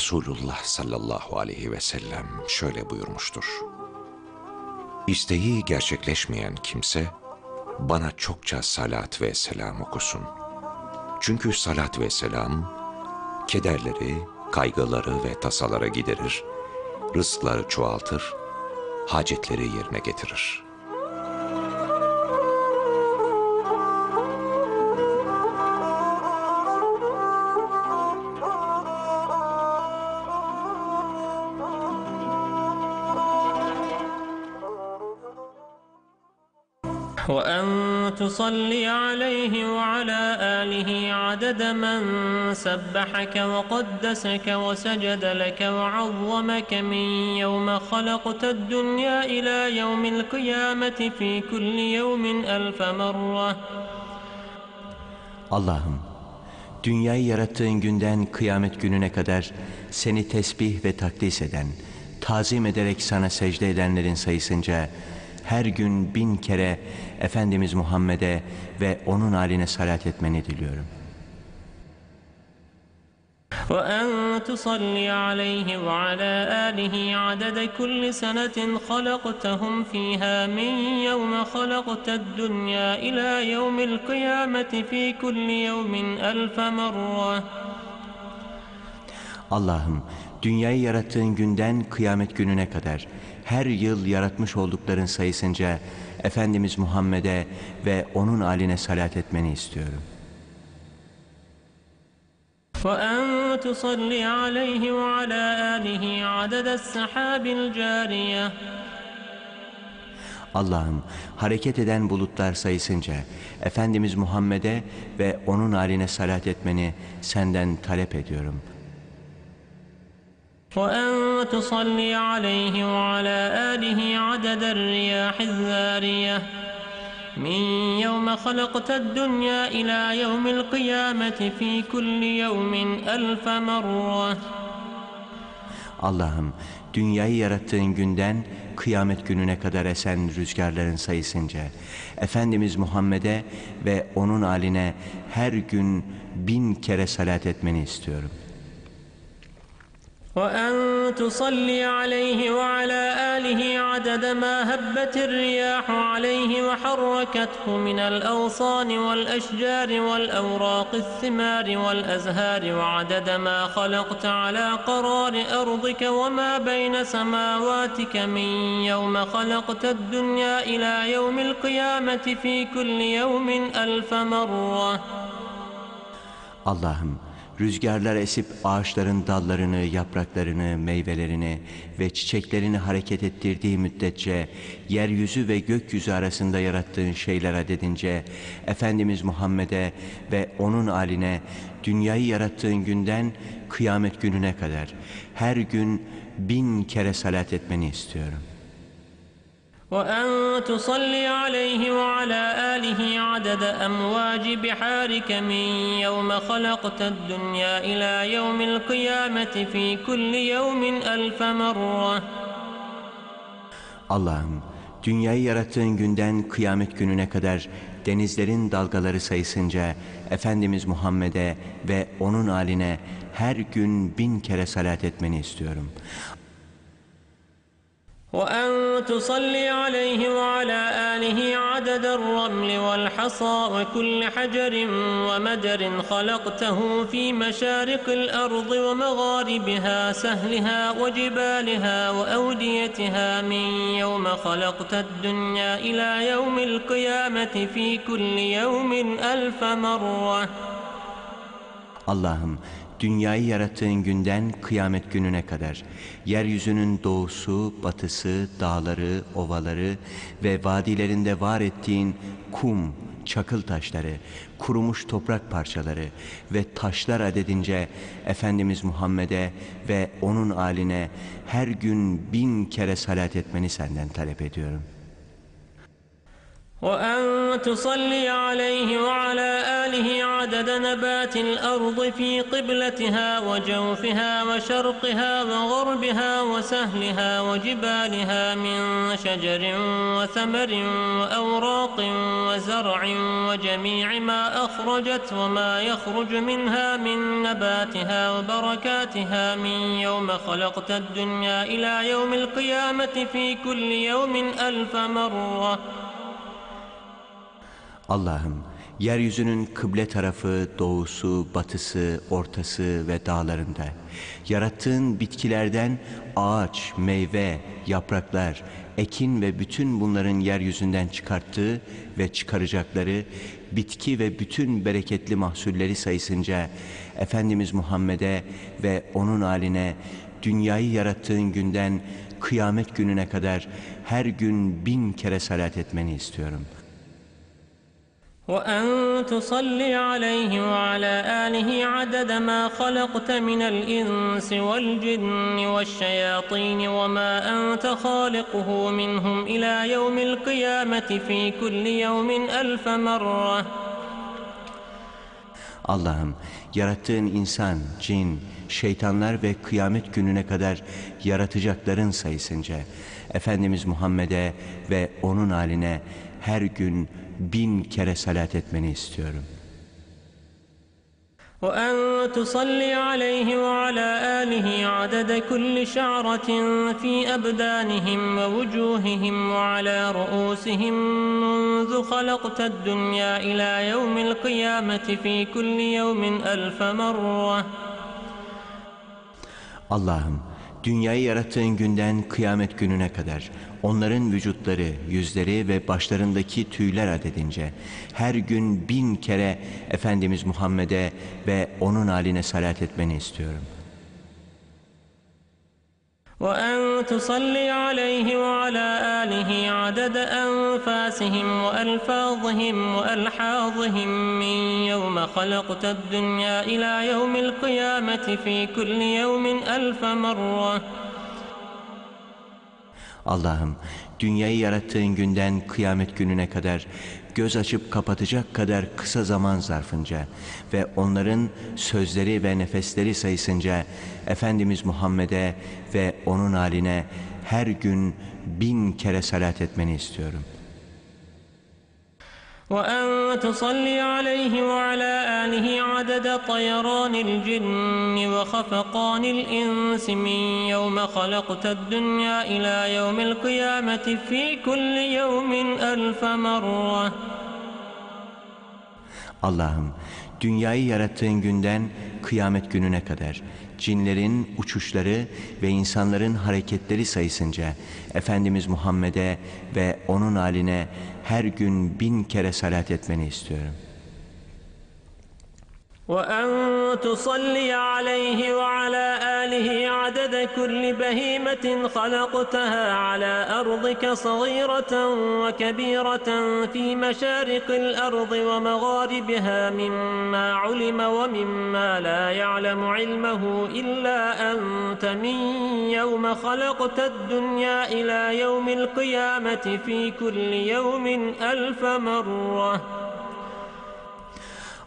Resulullah sallallahu aleyhi ve sellem şöyle buyurmuştur. İsteği gerçekleşmeyen kimse bana çokça salat ve selam okusun. Çünkü salat ve selam kederleri, kaygıları ve tasalara giderir, rızkları çoğaltır, hacetleri yerine getirir.'' تصلي عليه وعلى آله عدد من سبحك وقدسك وسجد لك وعظمك من يوم خلقت الدنيا إلى يوم القيامة في كل يوم ألف مرة Allah'ım, dünyayı yarattığın günden kıyamet gününe kadar seni tesbih ve takdis eden, tazim ederek sana secde edenlerin sayısınca her gün bin kere Efendimiz Muhammed'e ve onun haline salat etmeni diliyorum. وأن تصلي عليه وعلى آله عدد كل سنة خلقتهم فيها من يوم خلقت الدنيا إلى يوم القيامة في كل يوم ألف مرة Allah'ım, dünyayı yarattığın günden kıyamet gününe kadar her yıl yaratmış oldukların sayısınca Efendimiz Muhammed'e ve onun haline salat etmeni istiyorum. وأن تصلي عليه وعلى آله عدد السحاب الجارية Allah'ım hareket eden bulutlar sayısınca Efendimiz Muhammed'e ve onun haline salat etmeni senden talep ediyorum. وأن تصلي عليه وعلى آله عدد الرياح الذارية من يوم خلقت الدنيا إلى يوم القيامة في كل يوم ألف مرة Allah'ım dünyayı yarattığın günden kıyamet gününe kadar esen rüzgarların sayısınca Efendimiz Muhammed'e ve onun haline her gün bin kere salat etmeni istiyorum. وأن تصلي عليه وعلى آله عدد ما هبت الرياح عليه وحركته من الأغصان والأشجار والأوراق الثمار والأزهار وعدد ما خلقت على قرار أرضك وما بين سماواتك من يوم خلقت الدنيا إلى يوم القيامة في كل يوم ألف مرة. Allah'ım rüzgarlar esip ağaçların dallarını, yapraklarını, meyvelerini ve çiçeklerini hareket ettirdiği müddetçe yeryüzü ve gökyüzü arasında yarattığın şeyler adedince Efendimiz Muhammed'e ve onun haline dünyayı yarattığın günden kıyamet gününe kadar her gün bin kere salat etmeni istiyorum. وأن تصلي عليه وعلى آله عدد أمواج بحارك من يوم خلقت الدنيا إلى يوم القيامة في كل يوم ألف مرة Allah'ım dünyayı yarattığın günden kıyamet gününe kadar denizlerin dalgaları sayısınca Efendimiz Muhammed'e ve onun haline her gün bin kere salat etmeni istiyorum. وأن تصلي عليه وعلى آله عدد الرمل والحصى وكل حجر ومدر خلقته في مشارق الأرض ومغاربها سهلها وجبالها وأوديتها من يوم خلقت الدنيا إلى يوم القيامة في كل يوم ألف مرة. Allah'ım dünyayı yarattığın günden kıyamet gününe kadar yeryüzünün doğusu, batısı, dağları, ovaları ve vadilerinde var ettiğin kum, çakıl taşları, kurumuş toprak parçaları ve taşlar adedince Efendimiz Muhammed'e ve onun haline her gün bin kere salat etmeni senden talep ediyorum.'' وأن تصلي عليه وعلى آله عدد نبات الأرض في قبلتها وجوفها وشرقها وغربها وسهلها وجبالها من شجر وثمر وأوراق وزرع وجميع ما أخرجت وما يخرج منها من نباتها وبركاتها من يوم خلقت الدنيا إلى يوم القيامة في كل يوم ألف مرة Allah'ım yeryüzünün kıble tarafı, doğusu, batısı, ortası ve dağlarında yarattığın bitkilerden ağaç, meyve, yapraklar, ekin ve bütün bunların yeryüzünden çıkarttığı ve çıkaracakları bitki ve bütün bereketli mahsulleri sayısınca Efendimiz Muhammed'e ve onun haline dünyayı yarattığın günden kıyamet gününe kadar her gün bin kere salat etmeni istiyorum.'' وأن تصلي عليه وعلى آله عدد ما خلقت من الإنس والجن والشياطين وما أنت خالقه منهم إلى يوم القيامة في كل يوم ألف مرة Allah'ım yarattığın insan, cin, şeytanlar ve kıyamet gününe kadar yaratacakların sayısınca Efendimiz Muhammed'e ve onun haline her gün bin kere salat etmeni istiyorum. وأن تصلي عليه وعلى آله عدد كل شعرة في أبدانهم ووجوههم وعلى رؤوسهم منذ خلقت الدنيا إلى يوم القيامة في كل يوم ألف مرة Allah'ım dünyayı yarattığın günden kıyamet gününe kadar onların vücutları, yüzleri ve başlarındaki tüyler adedince her gün bin kere Efendimiz Muhammed'e ve onun haline salat etmeni istiyorum. وأن تصلي عليه وعلى آله عدد أنفاسهم وألفاظهم وألحاظهم من يوم خلقت الدنيا إلى يوم القيامة في كل يوم ألف مرة. Allah'ım dünyayı yarattığın günden kıyamet gününe kadar göz açıp kapatacak kadar kısa zaman zarfınca ve onların sözleri ve nefesleri sayısınca Efendimiz Muhammed'e ve onun haline her gün bin kere salat etmeni istiyorum. وأن تصلي عليه وعلى آله عدد طيران الجن وخفقان الإنس من يوم خلقت الدنيا إلى يوم القيامة في كل يوم ألف مرة Allah'ım dünyayı yarattığın günden kıyamet gününe kadar cinlerin uçuşları ve insanların hareketleri sayısınca Efendimiz Muhammed'e ve onun haline her gün bin kere salat etmeni istiyorum. وأن تصلي عليه وعلى آله عدد كل بهيمة خلقتها على أرضك صغيرة وكبيرة في مشارق الأرض ومغاربها مما علم ومما لا يعلم علمه إلا أنت من يوم خلقت الدنيا إلى يوم القيامة في كل يوم ألف مرة.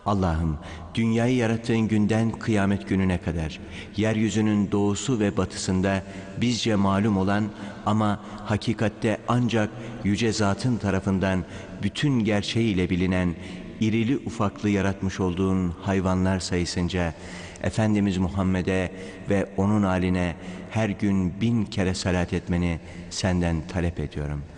Allah'ım dünyayı yarattığın günden kıyamet gününe kadar yeryüzünün doğusu ve batısında bizce malum olan ama hakikatte ancak yüce zatın tarafından bütün gerçeğiyle bilinen irili ufaklı yaratmış olduğun hayvanlar sayısınca Efendimiz Muhammed'e ve onun haline her gün bin kere salat etmeni senden talep ediyorum.''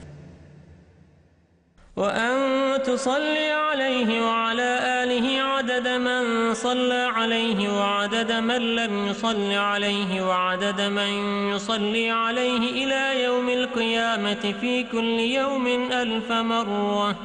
وأن تصلي عليه وعلى آله عدد من صلى عليه وعدد من لم يصل عليه وعدد من يصلي عليه إلى يوم القيامة في كل يوم ألف مرة.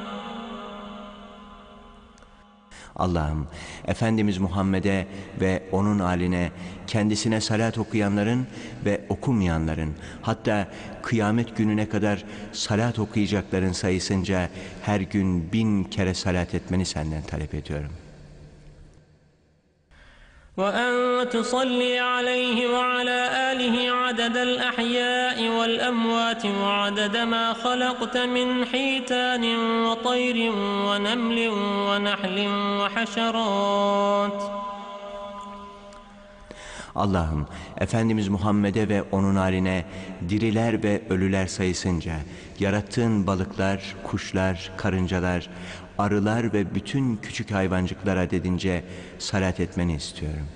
Allah'ım Efendimiz Muhammed'e ve onun haline kendisine salat okuyanların ve okumayanların hatta kıyamet gününe kadar salat okuyacakların sayısınca her gün bin kere salat etmeni senden talep ediyorum. وأن تصلي عليه وعلى آله عدد الأحياء والأموات وعدد ما خلقت من حيتان وطير ونمل ونحل وحشرات Allah'ım Efendimiz Muhammed'e ve onun haline diriler ve ölüler sayısınca yarattığın balıklar, kuşlar, karıncalar, arılar ve bütün küçük hayvancıklar adedince salat etmeni istiyorum.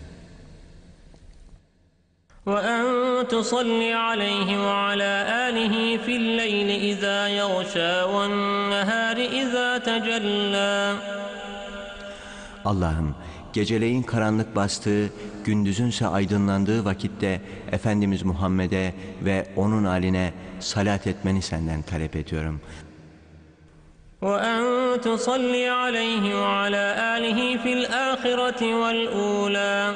وأن تصلي عليه وعلى آله في الليل إذا يغشى والنهار إذا تجلى Allah'ım geceleyin karanlık bastığı, gündüzünse aydınlandığı vakitte Efendimiz Muhammed'e ve onun haline salat etmeni senden talep ediyorum. وأن تصلي عليه وعلى آله في الآخرة والأولى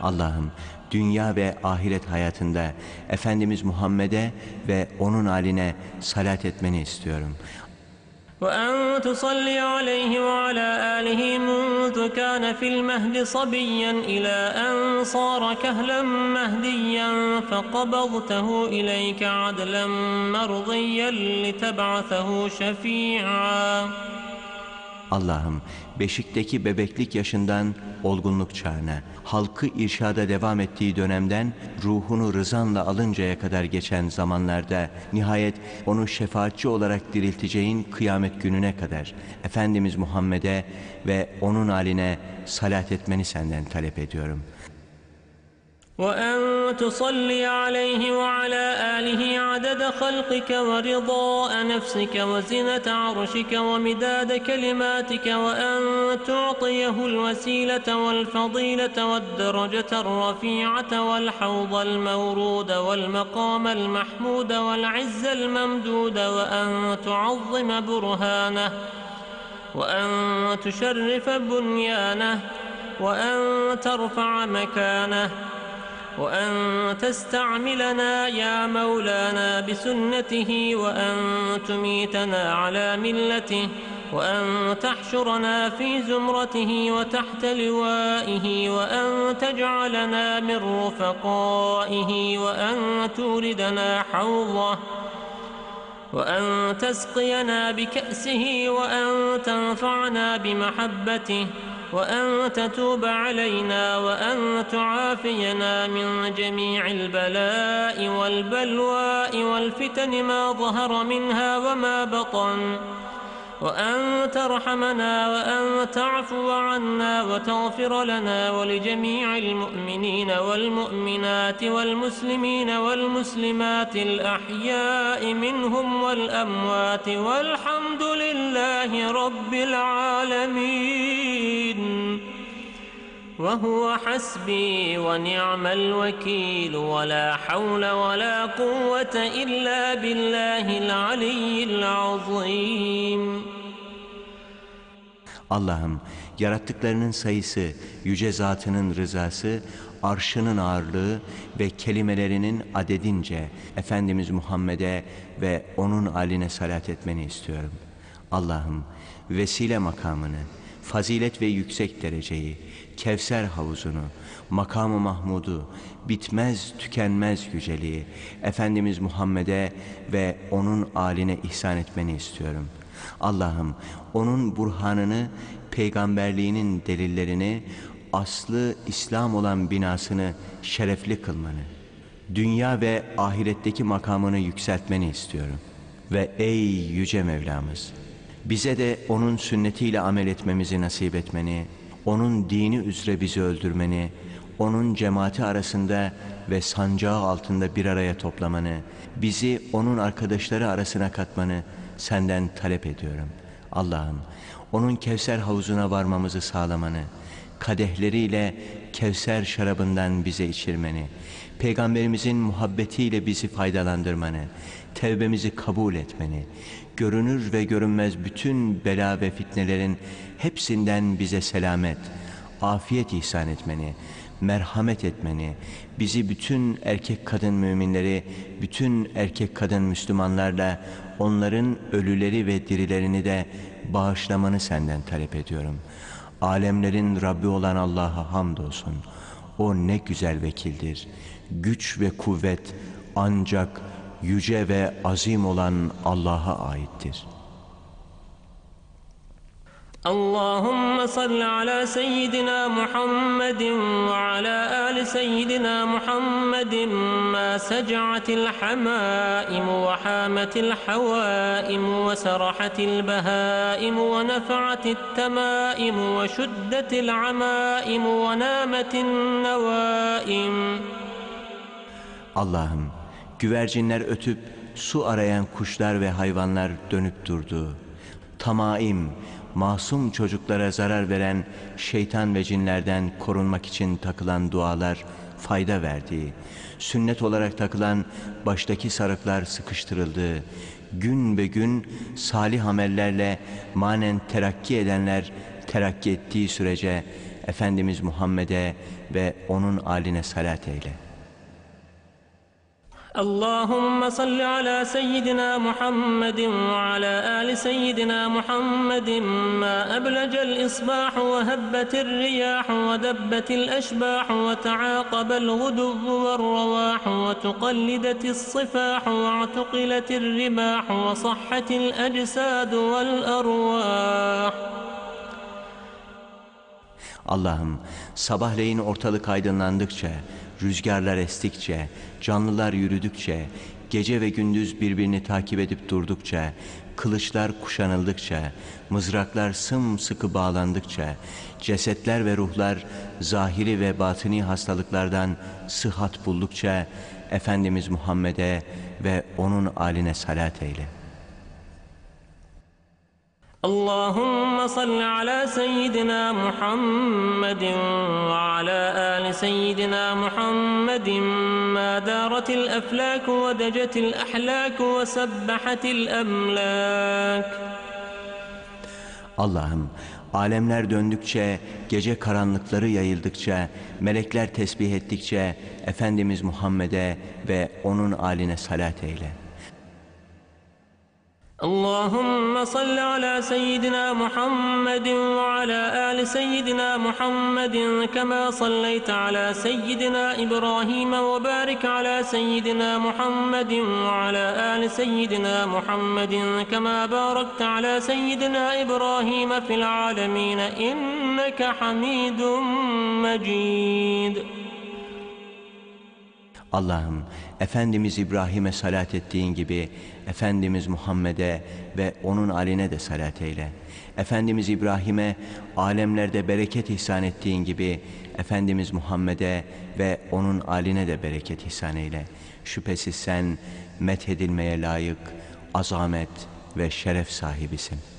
Allah'ım dünya ve ahiret hayatında Efendimiz Muhammed'e ve onun haline salat etmeni istiyorum. وأن تصلي عليه وعلى آله منذ كان في المهد صبيا إلى أن صار كهلا مهديا فقبضته إليك عدلا مرضيا لتبعثه شفيعا. Allah'ım beşikteki bebeklik yaşından olgunluk çağına, halkı irşada devam ettiği dönemden ruhunu rızanla alıncaya kadar geçen zamanlarda nihayet onu şefaatçi olarak dirilteceğin kıyamet gününe kadar Efendimiz Muhammed'e ve onun haline salat etmeni senden talep ediyorum.'' وأن تصلي عليه وعلى آله عدد خلقك ورضاء نفسك وزنة عرشك ومداد كلماتك وأن تعطيه الوسيلة والفضيلة والدرجة الرفيعة والحوض المورود والمقام المحمود والعز الممدود وأن تعظم برهانه وأن تشرف بنيانه وأن ترفع مكانه وأن تستعملنا يا مولانا بسنته وأن تميتنا على ملته وأن تحشرنا في زمرته وتحت لوائه وأن تجعلنا من رفقائه وأن توردنا حوضه وأن تسقينا بكأسه وأن تنفعنا بمحبته وأن تتوب علينا وأن تعافينا من جميع البلاء والبلواء والفتن ما ظهر منها وما بطن. وأن ترحمنا وأن تعفو عنا وتغفر لنا ولجميع المؤمنين والمؤمنات والمسلمين والمسلمات الأحياء منهم والأموات والحمد لله رب العالمين. وهو حسبي ونعم الوكيل ولا حول ولا قوة إلا بالله العلي العظيم Allah'ım yarattıklarının sayısı, yüce zatının rızası, arşının ağırlığı ve kelimelerinin adedince Efendimiz Muhammed'e ve onun aline salat etmeni istiyorum. Allah'ım vesile makamını, fazilet ve yüksek dereceyi, Kevser havuzunu, makamı Mahmud'u, bitmez tükenmez yüceliği, Efendimiz Muhammed'e ve onun aline ihsan etmeni istiyorum. Allah'ım onun burhanını, peygamberliğinin delillerini, aslı İslam olan binasını şerefli kılmanı, dünya ve ahiretteki makamını yükseltmeni istiyorum. Ve ey yüce Mevlamız, bize de onun sünnetiyle amel etmemizi nasip etmeni, onun dini üzere bizi öldürmeni, onun cemaati arasında ve sancağı altında bir araya toplamanı, bizi onun arkadaşları arasına katmanı senden talep ediyorum. Allah'ım, onun Kevser havuzuna varmamızı sağlamanı, kadehleriyle Kevser şarabından bize içirmeni, Peygamberimizin muhabbetiyle bizi faydalandırmanı, tevbemizi kabul etmeni, görünür ve görünmez bütün bela ve fitnelerin hepsinden bize selamet, afiyet ihsan etmeni, merhamet etmeni, bizi bütün erkek kadın müminleri, bütün erkek kadın Müslümanlarla onların ölüleri ve dirilerini de bağışlamanı senden talep ediyorum. Alemlerin Rabbi olan Allah'a hamdolsun. O ne güzel vekildir. Güç ve kuvvet ancak yüce ve azim olan Allah'a aittir. اللهم صل على سيدنا محمد وعلى آل سيدنا محمد ما سجعت الحمائم وحامت الحوائم وسرحت البهائم ونفعت التمائم وشدت العمائم ونامت النوائم Allah'ım güvercinler ötüp su arayan kuşlar ve hayvanlar dönüp durdu. Tamaim, masum çocuklara zarar veren şeytan ve cinlerden korunmak için takılan dualar fayda verdi. Sünnet olarak takılan baştaki sarıklar sıkıştırıldı. Gün be gün salih amellerle manen terakki edenler terakki ettiği sürece Efendimiz Muhammed'e ve onun aline salat eyle. اللهم صل على سيدنا محمد وعلى آل سيدنا محمد ما أبلج الإصباح وهبت الرياح ودبت الأشباح وتعاقب الغدو والرواح وتقلدت الصفاح واعتقلت الرماح وصحت الأجساد والأرواح. Allah'ım sabahleyin ortalık aydınlandıkça, rüzgarlar estikçe, canlılar yürüdükçe, gece ve gündüz birbirini takip edip durdukça, kılıçlar kuşanıldıkça, mızraklar sımsıkı bağlandıkça, cesetler ve ruhlar zahiri ve batini hastalıklardan sıhhat buldukça, Efendimiz Muhammed'e ve onun aline salat eyle. اللهم صل على سيدنا محمد وعلى آل سيدنا محمد ما دارت الأفلاك ودجت الأحلاك وسبحت الأملاك Allah'ım alemler döndükçe, gece karanlıkları yayıldıkça, melekler tesbih ettikçe Efendimiz Muhammed'e ve onun aline salat eyle. اللهم صل على سيدنا محمد وعلى آل سيدنا محمد كما صليت على سيدنا إبراهيم وبارك على سيدنا محمد وعلى آل سيدنا محمد كما باركت على سيدنا إبراهيم في العالمين إنك حميد مجيد. Allah'ım Efendimiz İbrahim'e salat ettiğin gibi Efendimiz Muhammed'e ve onun aline de salat eyle. Efendimiz İbrahim'e alemlerde bereket ihsan ettiğin gibi Efendimiz Muhammed'e ve onun aline de bereket ihsan eyle. Şüphesiz sen methedilmeye layık, azamet ve şeref sahibisin.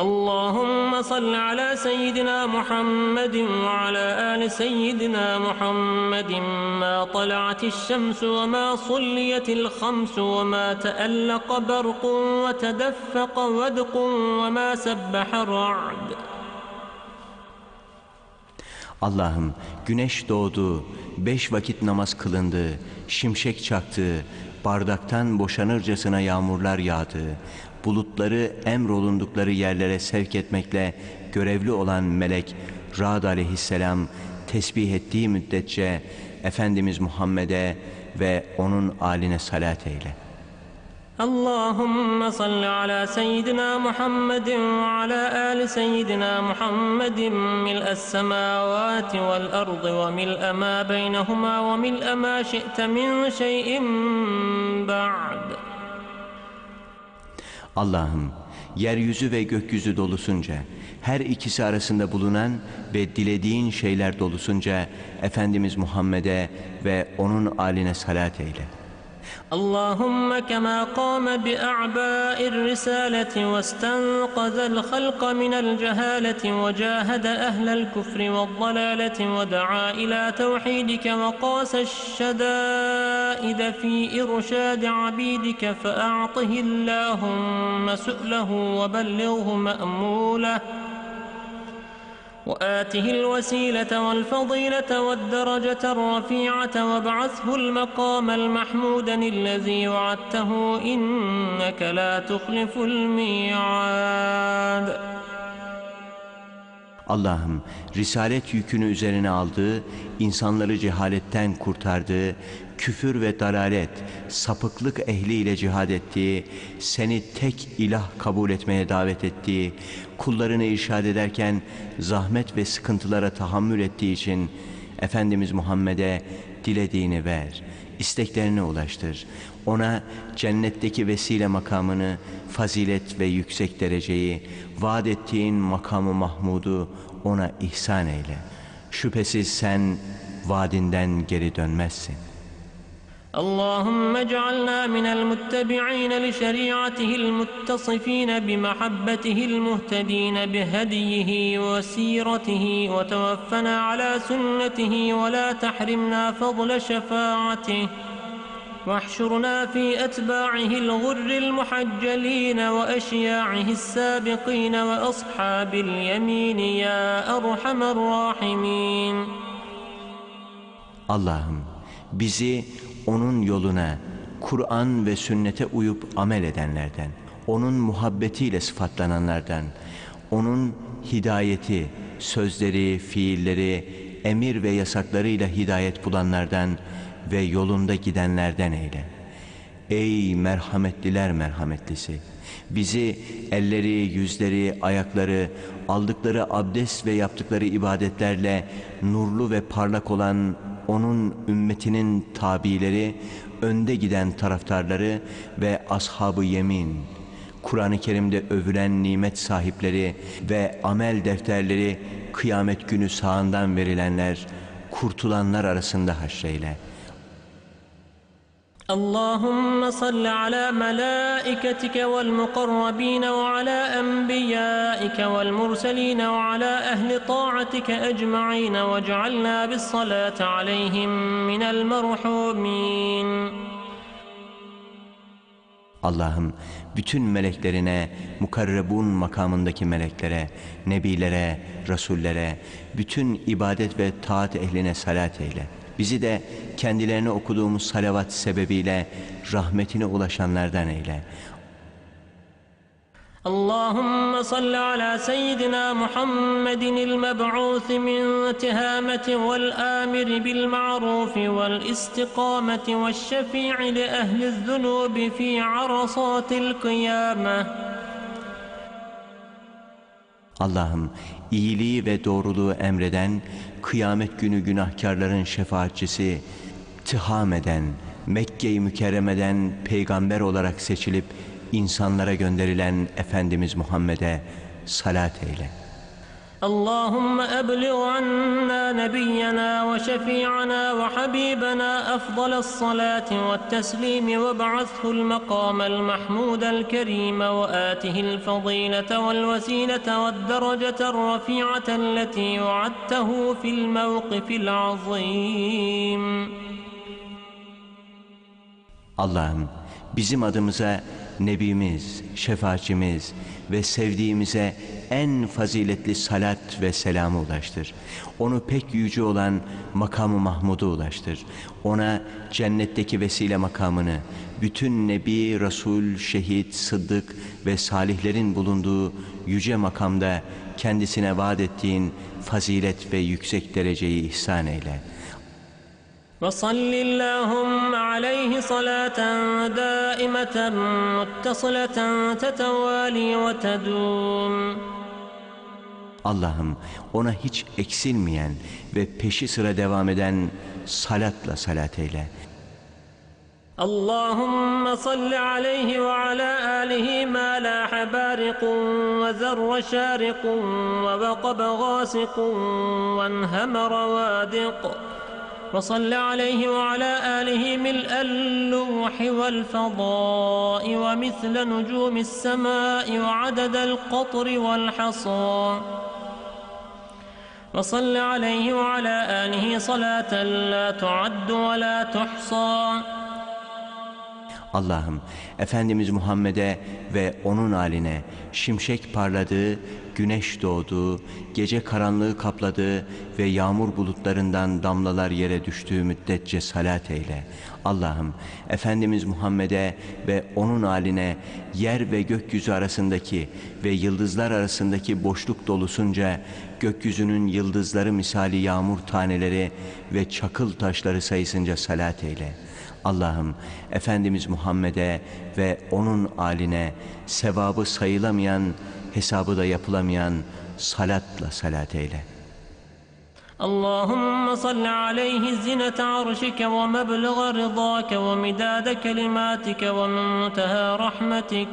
اللهم صل على سيدنا محمد وعلى آل سيدنا محمد ما طلعت الشمس وما صليت الخمس وما تألق برق وتدفق ودق وما سبح الرعد Allah'ım güneş doğdu, beş vakit namaz kılındı, şimşek çaktı, bardaktan boşanırcasına yağmurlar yağdı, bulutları emrolundukları yerlere sevk etmekle görevli olan melek Rad aleyhisselam tesbih ettiği müddetçe Efendimiz Muhammed'e ve onun aline salat eyle. اللهم صل على سيدنا محمد وعلى آل سيدنا محمد ملء السماوات والأرض وملء ما بينهما وملء ما شئت من شيء بعد Allah'ım yeryüzü ve gökyüzü dolusunca, her ikisi arasında bulunan ve dilediğin şeyler dolusunca Efendimiz Muhammed'e ve onun aline salat eyle. اللهم كما قام بأعباء الرسالة واستنقذ الخلق من الجهالة وجاهد أهل الكفر والضلالة ودعا إلى توحيدك وقاس الشدائد في إرشاد عبيدك فأعطه اللهم سؤله وبلغه مأموله وآته الوسيلة والفضيلة والدرجة الرفيعة وابعثه المقام المحمود الذي وعدته إنك لا تخلف الميعاد. Allah'ım risalet yükünü üzerine aldığı, insanları cehaletten kurtardığı, küfür ve dalalet, sapıklık ehliyle cihad ettiği, seni tek ilah kabul etmeye davet ettiği, kullarını irşad ederken zahmet ve sıkıntılara tahammül ettiği için Efendimiz Muhammed'e dilediğini ver, isteklerini ulaştır. Ona cennetteki vesile makamını, fazilet ve yüksek dereceyi, vaat ettiğin makamı Mahmud'u ona ihsan eyle. Şüphesiz sen vaadinden geri dönmezsin. اللهم اجعلنا من المتبعين لشريعته المتصفين بمحبته المهتدين بهديه وسيرته وتوفنا على سنته ولا تحرمنا فضل شفاعته. واحشرنا في أتباعه الغر المحجلين وأشياعه السابقين وأصحاب اليمين يا أرحم الراحمين. Allah'ım bizi onun yoluna, Kur'an ve sünnete uyup amel edenlerden, onun muhabbetiyle sıfatlananlardan, onun hidayeti, sözleri, fiilleri, emir ve yasaklarıyla hidayet bulanlardan ve yolunda gidenlerden eyle. Ey merhametliler merhametlisi! Bizi elleri, yüzleri, ayakları, aldıkları abdest ve yaptıkları ibadetlerle nurlu ve parlak olan onun ümmetinin tabileri, önde giden taraftarları ve ashab-ı yemin, Kur'an-ı Kerim'de övülen nimet sahipleri ve amel defterleri kıyamet günü sağından verilenler, kurtulanlar arasında haşreyle. اللهم صل على ملائكتك والمقربين وعلى انبيائك والمرسلين وعلى اهل طاعتك اجمعين واجعلنا بالصلاه عليهم من المرحومين Allah'ım bütün meleklerine, mukarrebun makamındaki meleklere, nebilere, rasullere, bütün ibadet ve taat ehline salat eyle. Bizi de kendilerine okuduğumuz salavat sebebiyle rahmetine ulaşanlardan eyle. اللهم صل على سيدنا محمد المبعوث من تهامة والآمر بالمعروف والاستقامة والشفيع لأهل الذنوب في عرصات القيامة Allah'ım iyiliği ve doğruluğu emreden, kıyamet günü günahkarların şefaatçisi, tıham eden, Mekke-i Mükerreme'den peygamber olarak seçilip insanlara gönderilen Efendimiz Muhammed'e salat eyle. اللهم أبلغ عنا نبينا وشفيعنا وحبيبنا أفضل الصلاة والتسليم وابعثه المقام المحمود الكريم وآته الفضيلة والوسيلة والدرجة الرفيعة التي وعدته في الموقف العظيم. Allah'ım bizim adımıza Nebimiz, şefaatçimiz ve sevdiğimize en faziletli salat ve selamı ulaştır. Onu pek yüce olan makamı Mahmud'a ulaştır. Ona cennetteki vesile makamını, bütün Nebi, Resul, Şehit, Sıddık ve salihlerin bulunduğu yüce makamda kendisine vaat ettiğin fazilet ve yüksek dereceyi ihsan eyle.'' وصل اللهم عليه صلاة دائمة متصلة تتوالي وتدوم Allah'ım ona hiç eksilmeyen ve peşi sıra devam eden salatla salat eyle. اللهم صل عليه وعلى آله ما لاح بارق وذر شارق ووقب غاسق وانهمر وادق وصل عليه وعلى آله ملء اللوح والفضاء ومثل نجوم السماء وعدد القطر والحصى وصل عليه وعلى آله صلاة لا تعد ولا تحصى Allah'ım Efendimiz Muhammed'e ve onun haline şimşek parladığı, güneş doğduğu, gece karanlığı kapladığı ve yağmur bulutlarından damlalar yere düştüğü müddetçe salat eyle. Allah'ım Efendimiz Muhammed'e ve onun haline yer ve gökyüzü arasındaki ve yıldızlar arasındaki boşluk dolusunca gökyüzünün yıldızları misali yağmur taneleri ve çakıl taşları sayısınca salat eyle. Allah'ım Efendimiz Muhammed'e ve onun aline sevabı sayılamayan, hesabı da yapılamayan salatla salat eyle. اللهم صل عليه زنة عرشك ومبلغ رضاك ومداد كلماتك ومنتهى رحمتك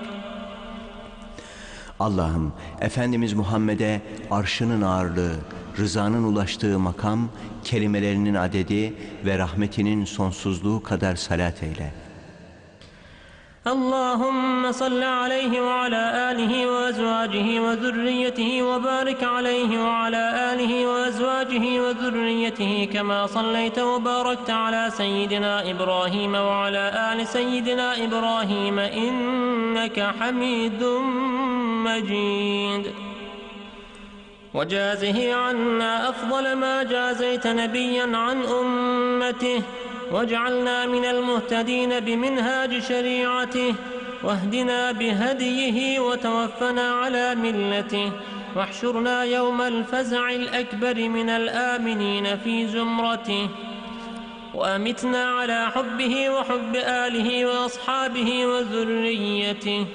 Allah'ım Efendimiz Muhammed'e arşının ağırlığı, rızanın ulaştığı makam, kelimelerinin adedi ve rahmetinin sonsuzluğu kadar salat eyle. اللهم صل عليه وعلى آله وأزواجه وذريته وبارك عليه وعلى آله وأزواجه وذريته كما صليت وباركت على سيدنا إبراهيم وعلى آل سيدنا إبراهيم إنك حميد مجيد. وجازه عنا أفضل ما جازيت نبيا عن أمته. واجعلنا من المهتدين بمنهاج شريعته واهدنا بهديه وتوفنا على ملته. واحشرنا يوم الفزع الأكبر من الآمنين في زمرته. وأمتنا على حبه وحب آله وأصحابه وذريته.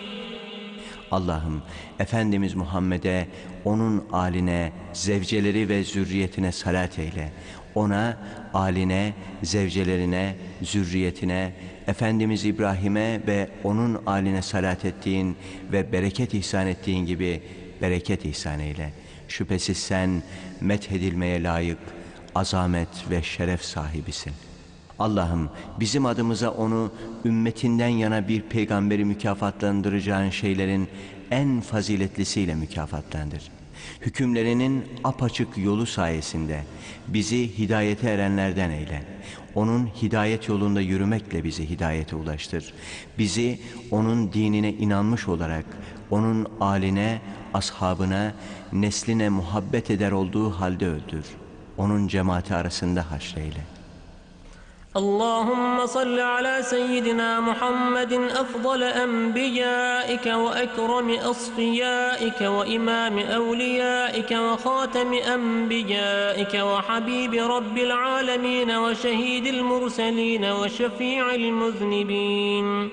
Allah'ım Efendimiz Muhammed'e, onun aline, zevceleri ve zürriyetine salat eyle. Ona, aline, zevcelerine, zürriyetine, Efendimiz İbrahim'e ve onun aline salat ettiğin ve bereket ihsan ettiğin gibi bereket ihsan eyle. Şüphesiz sen methedilmeye layık, azamet ve şeref sahibisin. Allah'ım bizim adımıza onu ümmetinden yana bir peygamberi mükafatlandıracağın şeylerin en faziletlisiyle mükafatlandır. Hükümlerinin apaçık yolu sayesinde bizi hidayete erenlerden eyle. Onun hidayet yolunda yürümekle bizi hidayete ulaştır. Bizi onun dinine inanmış olarak onun aline, ashabına, nesline muhabbet eder olduğu halde öldür. Onun cemaati arasında haşreyle. اللهم صل على سيدنا محمد أفضل أنبيائك وأكرم أصفيائك وإمام أوليائك وخاتم أنبيائك وحبيب رب العالمين وشهيد المرسلين وشفيع المذنبين.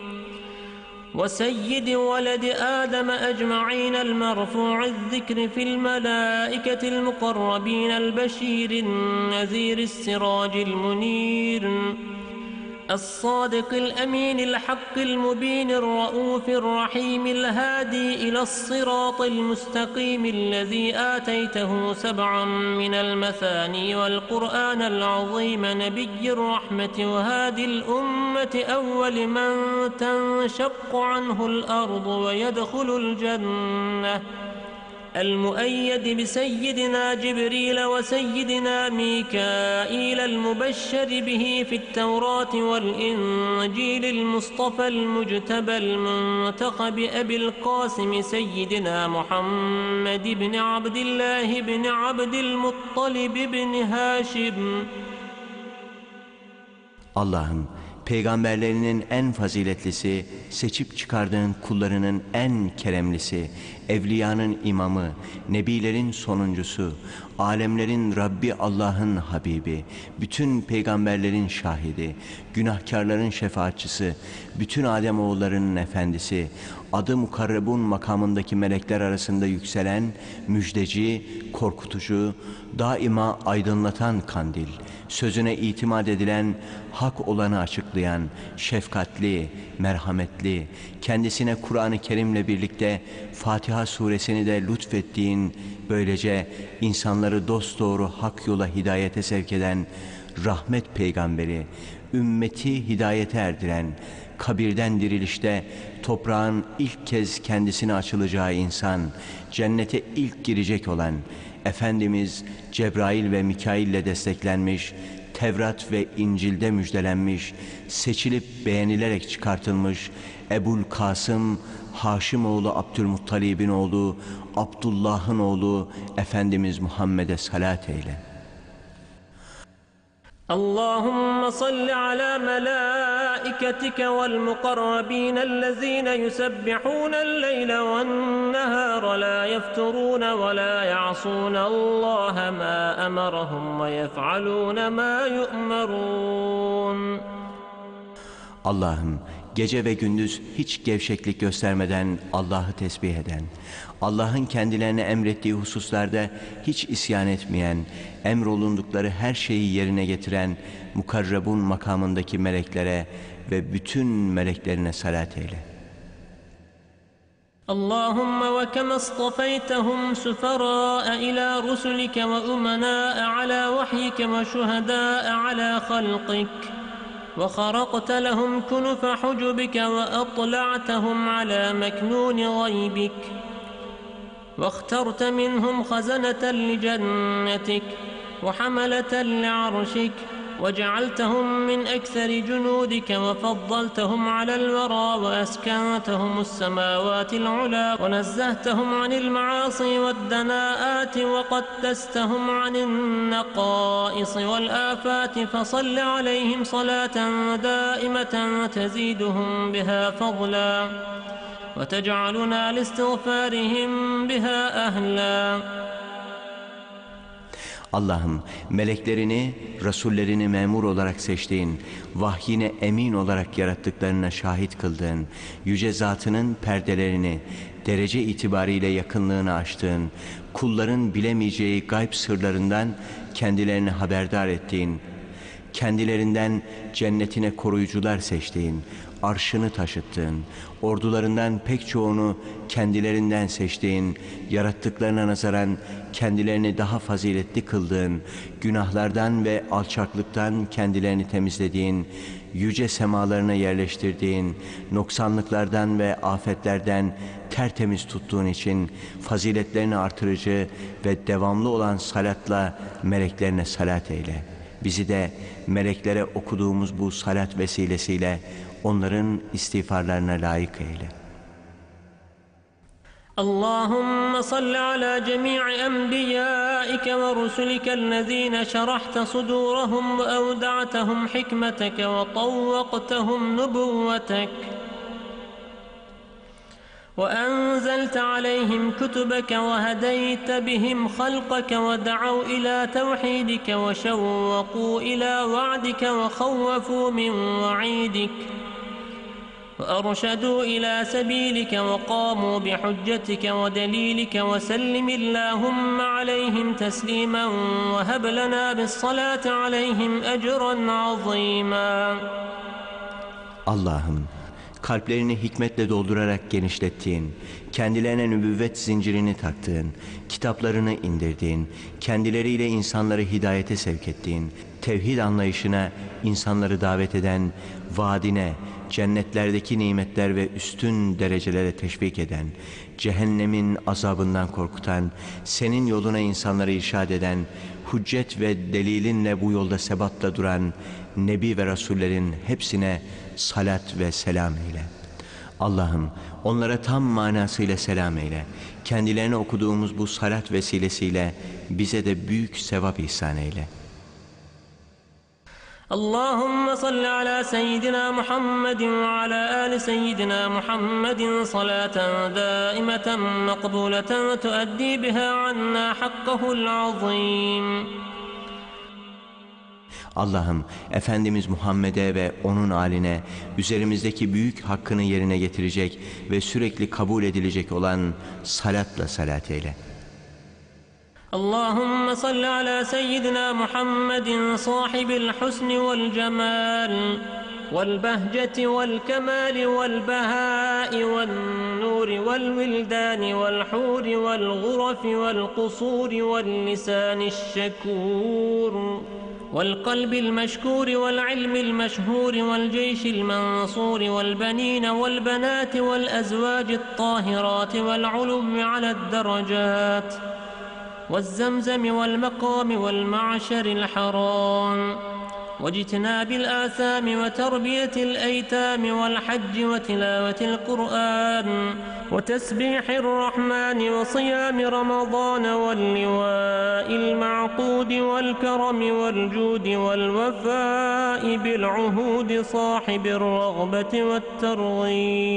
وسيد ولد آدم أجمعين المرفوع الذكر في الملائكة المقربين البشير النذير السراج المنير الصادق الأمين الحق المبين الرؤوف الرحيم الهادي إلى الصراط المستقيم الذي آتيته سبعا من المثاني والقرآن العظيم نبي الرحمة وهادي الأمة أول من تنشق عنه الأرض ويدخل الجنة المؤيد بسيدنا جبريل وسيدنا ميكائيل المبشر به في التوراة والإنجيل المصطفى المجتبى المنتخب أبي القاسم سيدنا محمد بن عبد الله بن عبد المطلب بن هاشم. Allah'ım peygamberlerinin en faziletlisi, seçip çıkardığın kullarının en keremlisi, evliyanın imamı, nebilerin sonuncusu, alemlerin Rabbi Allah'ın Habibi, bütün peygamberlerin şahidi, günahkarların şefaatçisi, bütün Adem oğullarının efendisi, adı mukarrebun makamındaki melekler arasında yükselen müjdeci, korkutucu, daima aydınlatan kandil, sözüne itimat edilen, hak olanı açıklayan, şefkatli, merhametli, kendisine Kur'an-ı Kerim'le birlikte Fatiha suresini de lütfettiğin, böylece insanları dosdoğru hak yola hidayete sevk eden rahmet peygamberi, ümmeti hidayete erdiren, kabirden dirilişte toprağın ilk kez kendisine açılacağı insan, cennete ilk girecek olan Efendimiz Cebrail ve Mikail ile desteklenmiş, Tevrat ve İncil'de müjdelenmiş, seçilip beğenilerek çıkartılmış Ebul Kasım, Haşim oğlu Abdülmuttalib'in oğlu, Abdullah'ın oğlu Efendimiz Muhammed'e salat eyle. اللهم صل على ملائكتك والمقربين الذين يسبحون الليل والنهار لا يفترون ولا يعصون الله ما أمرهم ويفعلون ما يؤمرون. Allah'ım gece ve gündüz hiç gevşeklik göstermeden Allah'ı tesbih eden, Allah'ın kendilerine emrettiği hususlarda hiç isyan etmeyen, emrolundukları her şeyi yerine getiren mukarrabun makamındaki meleklere ve bütün meleklerine salat eyle. اللهم وكما اصطفيتهم سفراء الى رسلك وامناء على وحيك وشهداء على خلقك وخرقت لهم كنف حجبك وأطلعتهم على مكنون غيبك واخترت منهم خزنة لجنتك وحملة لعرشك وجعلتهم من أكثر جنودك وفضلتهم على الورى وأسكنتهم السماوات العلى ونزهتهم عن المعاصي والدناءات وقدستهم عن النقائص والآفات فصل عليهم صلاة دائمة تزيدهم بها فضلا وتجعلنا لاستغفارهم بها أهلا Allah'ım meleklerini, rasullerini memur olarak seçtiğin, vahyine emin olarak yarattıklarına şahit kıldığın, yüce zatının perdelerini, derece itibariyle yakınlığını açtığın, kulların bilemeyeceği gayb sırlarından kendilerini haberdar ettiğin, kendilerinden cennetine koruyucular seçtiğin, arşını taşıttığın, ordularından pek çoğunu kendilerinden seçtiğin, yarattıklarına nazaran kendilerini daha faziletli kıldığın, günahlardan ve alçaklıktan kendilerini temizlediğin, yüce semalarına yerleştirdiğin, noksanlıklardan ve afetlerden tertemiz tuttuğun için faziletlerini artırıcı ve devamlı olan salatla meleklerine salat eyle. Bizi de meleklere okuduğumuz bu salat vesilesiyle onların istiğfarlarına layık eyle. اللهم صل على جميع انبيائك ورسلك الذين شرحت صدورهم واودعتهم حكمتك وطوقتهم نبوتك وانزلت عليهم كتبك وهديت بهم خلقك ودعوا إلى توحيدك وشوقوا إلى وعدك وخوفوا من وعيدك وارشدوا الى سبيلك وقاموا بحجتك ودليلك وسلم اللهم عليهم تسليما وهب لنا بالصلاه عليهم اجرا عظيما Allah'ım kalplerini hikmetle doldurarak genişlettiğin, kendilerine nübüvvet zincirini taktığın, kitaplarını indirdiğin, kendileriyle insanları hidayete sevk ettiğin, tevhid anlayışına insanları davet eden, vaadine, cennetlerdeki nimetler ve üstün derecelere teşvik eden, cehennemin azabından korkutan, senin yoluna insanları irşad eden, hüccet ve delilinle bu yolda sebatla duran Nebi ve Rasullerin hepsine salat ve selam eyle. Allah'ım onlara tam manasıyla selam eyle. Kendilerine okuduğumuz bu salat vesilesiyle bize de büyük sevap ihsan eyle. اللهم صل على سيدنا محمد وعلى آل سيدنا محمد صلاة دائمة مقبولة تؤدي بها عنا حقه العظيم Allah'ım Efendimiz Muhammed'e ve onun aline üzerimizdeki büyük hakkını yerine getirecek ve sürekli kabul edilecek olan salatla salat eyle. اللهم صل على سيدنا محمد صاحب الحسن والجمال والبهجة والكمال والبهاء والنور والولدان والحور والغرف والقصور واللسان الشكور والقلب المشكور والعلم المشهور والجيش المنصور والبنين والبنات والأزواج الطاهرات والعلو على الدرجات والزمزم والمقام والمعشر الحرام واجتناب الآثام وتربية الأيتام والحج وتلاوة القرآن وتسبيح الرحمن وصيام رمضان واللواء المعقود والكرم والجود والوفاء بالعهود صاحب الرغبة والترغيب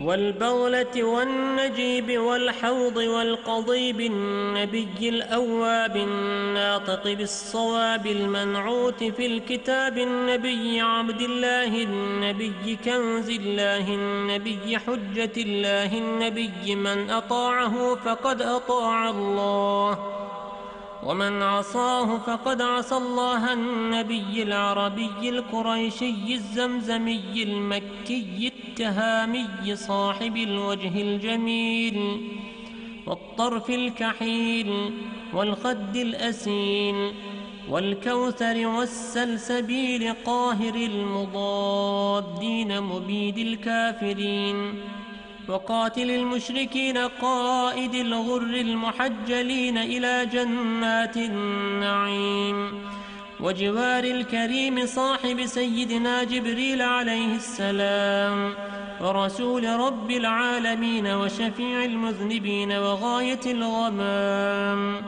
والبغلة والنجيب والحوض والقضيب النبي الأواب الناطق بالصواب المنعوت في الكتاب النبي عبد الله النبي كنز الله النبي حجة الله النبي من أطاعه فقد أطاع الله. ومن عصاه فقد عصى الله النبي العربي القريشي الزمزمي المكي التهامي صاحب الوجه الجميل والطرف الكحيل والخد الأسيل والكوثر والسلسبيل قاهر المضادين مبيد الكافرين وقاتل المشركين قائد الغر المحجلين إلى جنات النعيم وجوار الكريم صاحب سيدنا جبريل عليه السلام ورسول رب العالمين وشفيع المذنبين وغاية الغمام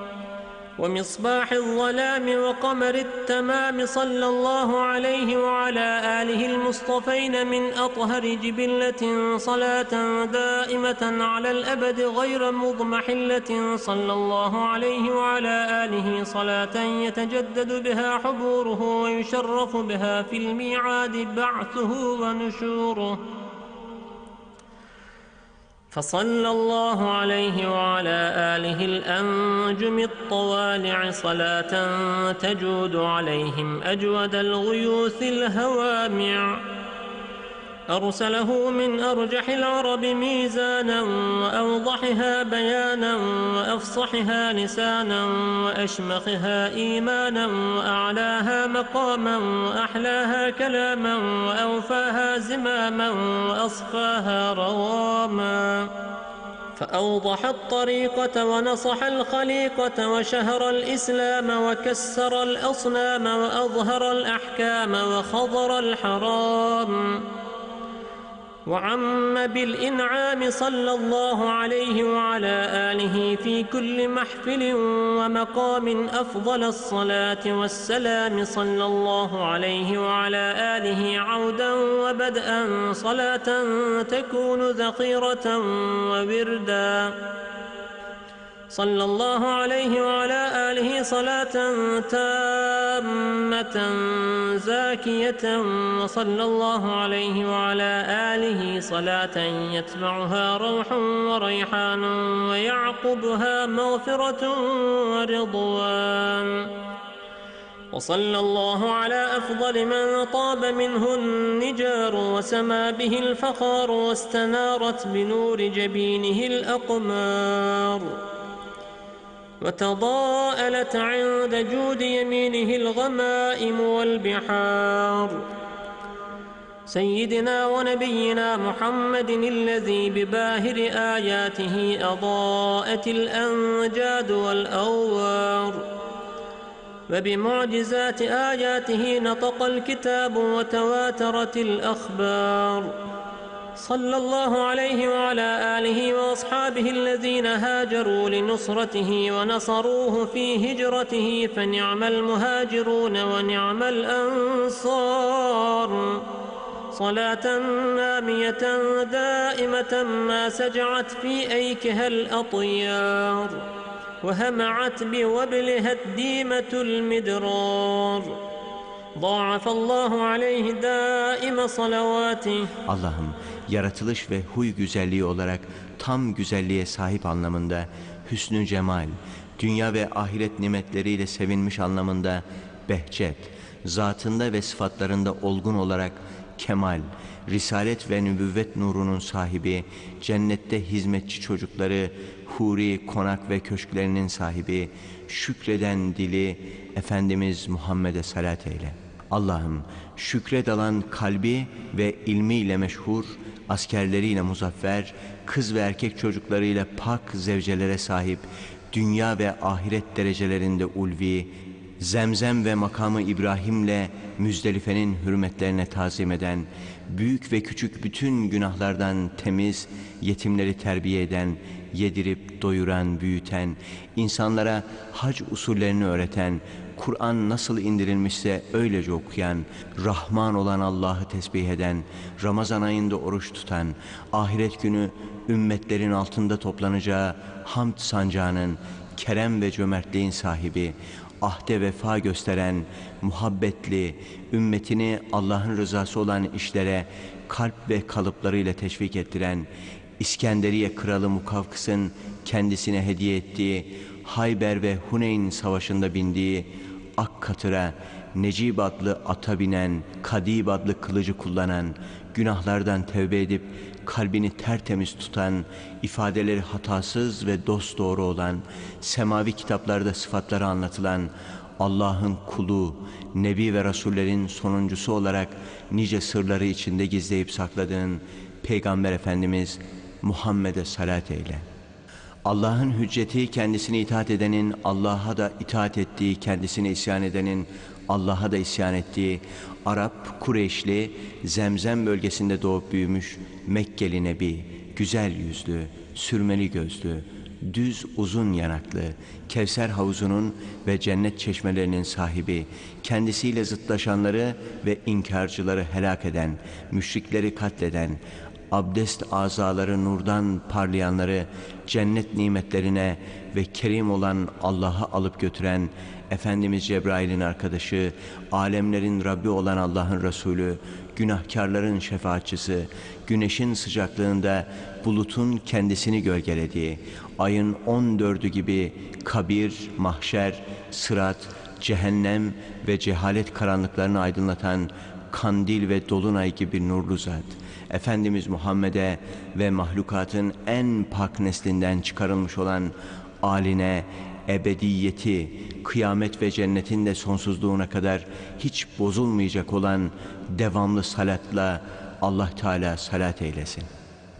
ومصباح الظلام وقمر التمام صلى الله عليه وعلى آله المصطفين من أطهر جبلة صلاة دائمة على الأبد غير مضمحلة صلى الله عليه وعلى آله صلاة يتجدد بها حبوره ويشرف بها في الميعاد بعثه ونشوره. فصلى الله عليه وعلى آله الأنجم الطوالع صلاة تجود عليهم أجود الغيوث الهوامع أرسله من أرجح العرب ميزانا وأوضحها بيانا وأفصحها لسانا وأشمخها إيمانا وأعلاها مقاما وأحلاها كلاما وأوفاها زماما وأصفاها رواما. فأوضح الطريقة ونصح الخليقة وشهر الإسلام وكسر الأصنام وأظهر الأحكام وخضر الحرام. وعم بالإنعام صلى الله عليه وعلى آله في كل محفل ومقام أفضل الصلاة والسلام صلى الله عليه وعلى آله عودا وبدءا صلاة تكون ذخيرة ووردا. صلى الله عليه وعلى آله صلاة تامة زاكية وصلى الله عليه وعلى آله صلاة يتبعها روح وريحان ويعقبها مغفرة ورضوان. وصلى الله على أفضل من طاب منه النجار وسما به الفخار واستنارت بنور جبينه الأقمار. وتضاءلت عند جود يمينه الغمائم والبحار. سيدنا ونبينا محمد الذي بباهر آياته أضاءت الأنجاد والأوار. وبمعجزات آياته نطق الكتاب وتواترت الأخبار. صلى الله عليه وعلى آله وأصحابه الذين هاجروا لنصرته ونصروه في هجرته فنعم المهاجرون ونعم الأنصار. صلاة نامية دائمة ما سجعت في أيكها الأطيار وهمعت بوبلها الديمة المدرار. Allah'ım yaratılış ve huy güzelliği olarak tam güzelliğe sahip anlamında hüsnü cemal, dünya ve ahiret nimetleriyle sevinmiş anlamında behçet, zatında ve sıfatlarında olgun olarak kemal, risalet ve nübüvvet nurunun sahibi, cennette hizmetçi çocukları, huri, konak ve köşklerinin sahibi, şükreden dili Efendimiz Muhammed'e salat eyle. Allah'ım şükre dalan kalbi ve ilmiyle meşhur, askerleriyle muzaffer, kız ve erkek çocuklarıyla pak zevcelere sahip, dünya ve ahiret derecelerinde ulvi, Zemzem ve makamı İbrahim'le Müzdelife'nin hürmetlerine tazim eden, büyük ve küçük bütün günahlardan temiz, yetimleri terbiye eden, yedirip doyuran, büyüten, insanlara hac usullerini öğreten, Kur'an nasıl indirilmişse öylece okuyan, Rahman olan Allah'ı tesbih eden, Ramazan ayında oruç tutan, ahiret günü ümmetlerin altında toplanacağı hamd sancağının, kerem ve cömertliğin sahibi, ahde vefa gösteren, muhabbetli, ümmetini Allah'ın rızası olan işlere kalp ve kalıplarıyla teşvik ettiren, İskenderiye kralı Mukavkıs'ın kendisine hediye ettiği, Hayber ve Huneyn savaşında bindiği ak katıra, Necib adlı ata binen, Kadib adlı kılıcı kullanan, günahlardan tevbe edip kalbini tertemiz tutan, ifadeleri hatasız ve dost doğru olan, semavi kitaplarda sıfatları anlatılan, Allah'ın kulu, Nebi ve Rasullerin sonuncusu olarak nice sırları içinde gizleyip sakladığın Peygamber Efendimiz Muhammed'e salat eyle. Allah'ın hücceti kendisine itaat edenin Allah'a da itaat ettiği, kendisine isyan edenin Allah'a da isyan ettiği Arap, Kureyşli, Zemzem bölgesinde doğup büyümüş Mekkeli Nebi, güzel yüzlü, sürmeli gözlü, düz uzun yanaklı, Kevser havuzunun ve cennet çeşmelerinin sahibi, kendisiyle zıtlaşanları ve inkarcıları helak eden, müşrikleri katleden, abdest azaları nurdan parlayanları cennet nimetlerine ve kerim olan Allah'a alıp götüren Efendimiz Cebrail'in arkadaşı, alemlerin Rabbi olan Allah'ın Resulü, günahkarların şefaatçisi, güneşin sıcaklığında bulutun kendisini gölgelediği, ayın on dördü gibi kabir, mahşer, sırat, cehennem ve cehalet karanlıklarını aydınlatan kandil ve dolunay gibi nurlu zat, Efendimiz Muhammed'e ve mahlukatın en pak neslinden çıkarılmış olan aline, ebediyeti, kıyamet ve cennetin de sonsuzluğuna kadar hiç bozulmayacak olan devamlı salatla Allah Teala salat eylesin.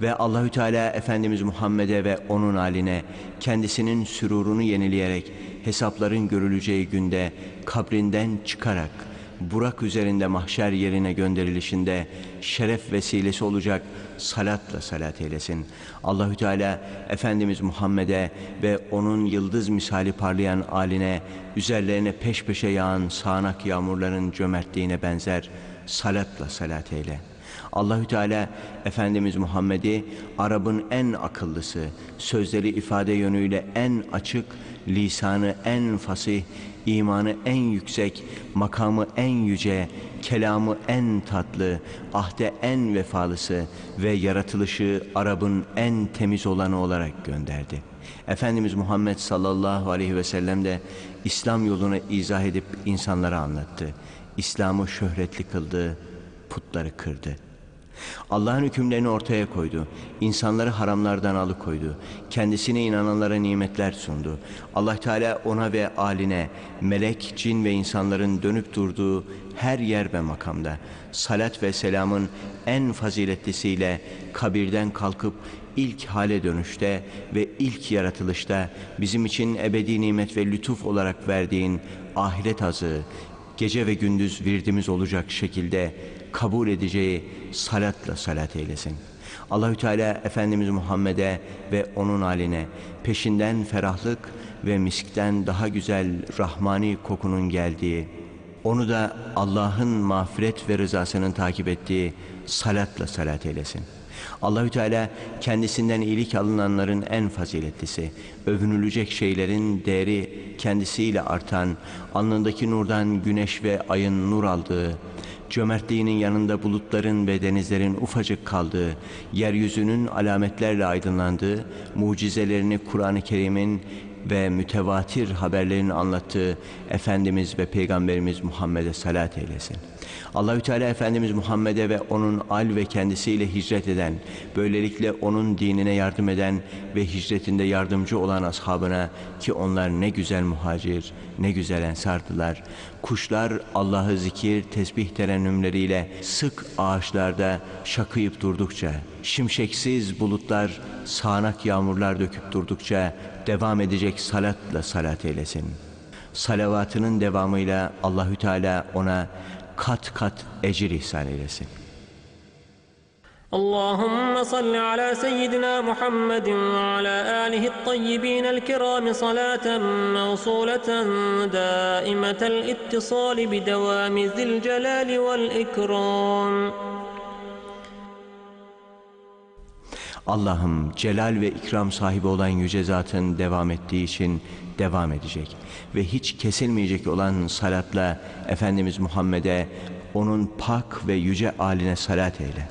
Ve Allahü Teala Efendimiz Muhammed'e ve onun haline kendisinin sürurunu yenileyerek hesapların görüleceği günde kabrinden çıkarak Burak üzerinde mahşer yerine gönderilişinde şeref vesilesi olacak salatla salat eylesin. Allahü Teala Efendimiz Muhammed'e ve onun yıldız misali parlayan aline üzerlerine peş peşe yağan sağanak yağmurların cömertliğine benzer salatla salat eyle. Allahü Teala Efendimiz Muhammed'i Arap'ın en akıllısı, sözleri ifade yönüyle en açık, lisanı en fasih, imanı en yüksek, makamı en yüce, kelamı en tatlı, ahde en vefalısı ve yaratılışı Arap'ın en temiz olanı olarak gönderdi. Efendimiz Muhammed sallallahu aleyhi ve sellem de İslam yolunu izah edip insanlara anlattı. İslam'ı şöhretli kıldı, putları kırdı. Allah'ın hükümlerini ortaya koydu. İnsanları haramlardan alıkoydu. Kendisine inananlara nimetler sundu. Allah Teala ona ve aline, melek, cin ve insanların dönüp durduğu her yer ve makamda salat ve selamın en faziletlisiyle kabirden kalkıp ilk hale dönüşte ve ilk yaratılışta bizim için ebedi nimet ve lütuf olarak verdiğin ahiret azığı, gece ve gündüz virdimiz olacak şekilde kabul edeceği salatla salat eylesin. Allahü Teala Efendimiz Muhammed'e ve onun haline peşinden ferahlık ve miskten daha güzel rahmani kokunun geldiği, onu da Allah'ın mağfiret ve rızasının takip ettiği salatla salat eylesin. Allahü Teala kendisinden iyilik alınanların en faziletlisi, övünülecek şeylerin değeri kendisiyle artan, alnındaki nurdan güneş ve ayın nur aldığı, cömertliğinin yanında bulutların ve denizlerin ufacık kaldığı, yeryüzünün alametlerle aydınlandığı, mucizelerini Kur'an-ı Kerim'in ve mütevatir haberlerin anlattığı Efendimiz ve Peygamberimiz Muhammed'e salat eylesin. Allahü Teala Efendimiz Muhammed'e ve onun al ve kendisiyle hicret eden, böylelikle onun dinine yardım eden ve hicretinde yardımcı olan ashabına ki onlar ne güzel muhacir, ne güzel ensardılar. Kuşlar Allah'ı zikir, tesbih terennümleriyle sık ağaçlarda şakıyıp durdukça, şimşeksiz bulutlar sağanak yağmurlar döküp durdukça devam edecek salatla salat eylesin. Salavatının devamıyla Allahü Teala ona kat kat ecir ihsan eylesin. اللهم صل على سيدنا محمد وعلى آله الطيبين الكرام صلاة موصولة دائمة الاتصال بدوام ذي الجلال والإكرام Allah'ım celal ve ikram sahibi olan yüce zatın devam ettiği için devam edecek ve hiç kesilmeyecek olan salatla Efendimiz Muhammed'e onun pak ve yüce aline salat eyle.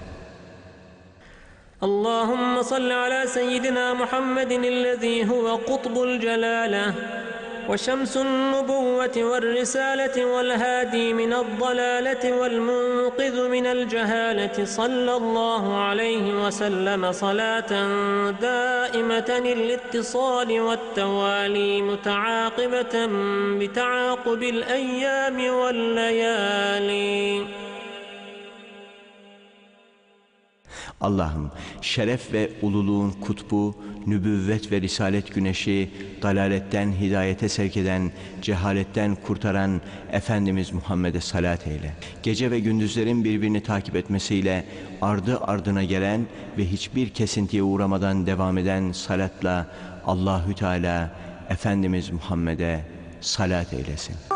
اللهم صل على سيدنا محمد الذي هو قطب الجلالة وشمس النبوة والرسالة والهادي من الضلالة والمنقذ من الجهالة صلى الله عليه وسلم صلاة دائمة الاتصال والتوالي متعاقبة بتعاقب الأيام والليالي Allah'ım şeref ve ululuğun kutbu, nübüvvet ve risalet güneşi, dalaletten hidayete sevk eden, cehaletten kurtaran Efendimiz Muhammed'e salat eyle. Gece ve gündüzlerin birbirini takip etmesiyle ardı ardına gelen ve hiçbir kesintiye uğramadan devam eden salatla Allahü Teala Efendimiz Muhammed'e salat eylesin.